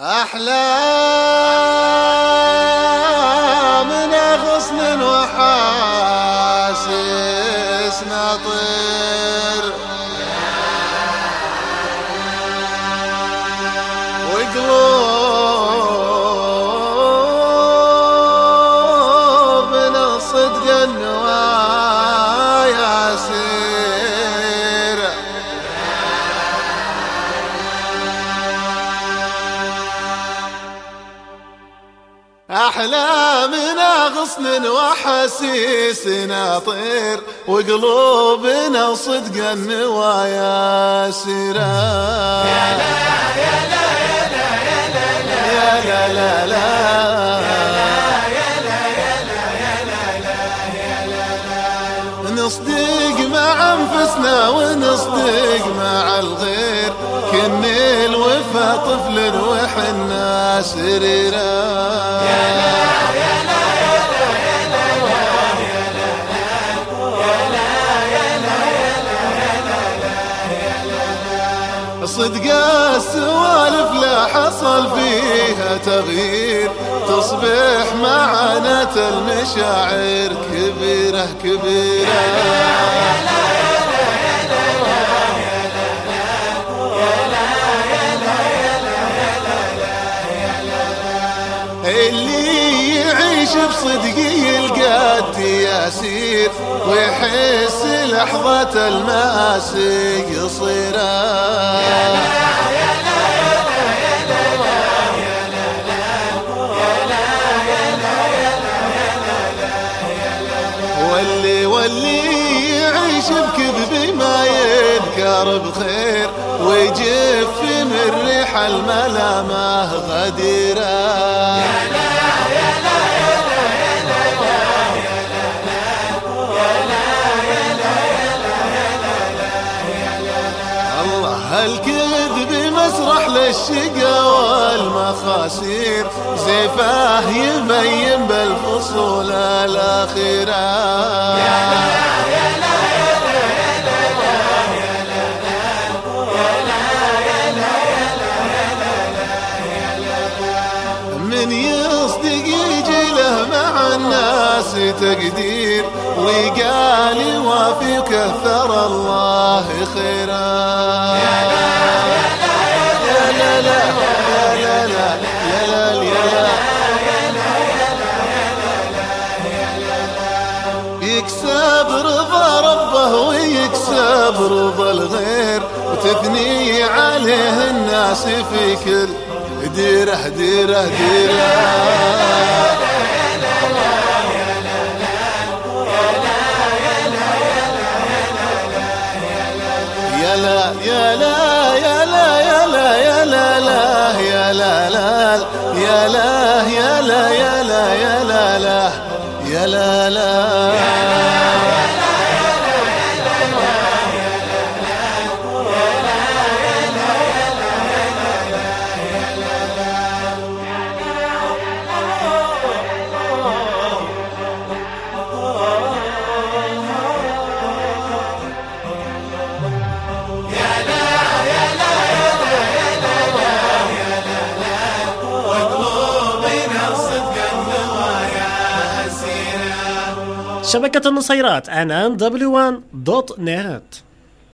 أحلامنا غصن وحاسسنا طير وقلوب أحلامنا غصن وحسيسنا طير وقلوبنا صدق النوايا سيرا يا لا يا لا. نصدق مع أنفسنا ونصدق مع الغير. كن الوفا طفل وحنا سريرا. يا صدق السوالف لا حصل فيها تغيير. تصبح معاناة المشاعر كبير. كبيرة كبيرة اللي يعيش بصدق يلقى التياسير ويحس لحظة المآسي قصيرة واللي واللي يعيش بكذب ما يذكر بخير ويجف من ريح الملامه غديره. خالد بمسرح للشقا والمخاسير زفاه يبين بالفصول الأخيرة. يا لا يا لا يا لا يا لا لا يا لا من يصدق يجي له مع الناس تقدير. ويقال وفي كثر الله خيره يكسب رضا ربه ويكسب رضا الغير وتثني عليه الناس في كل ديره ديره ديره يا لا يا لا يا لا يا لا يا لا لا يا لا لا شبكة النصيرات عنان w1.net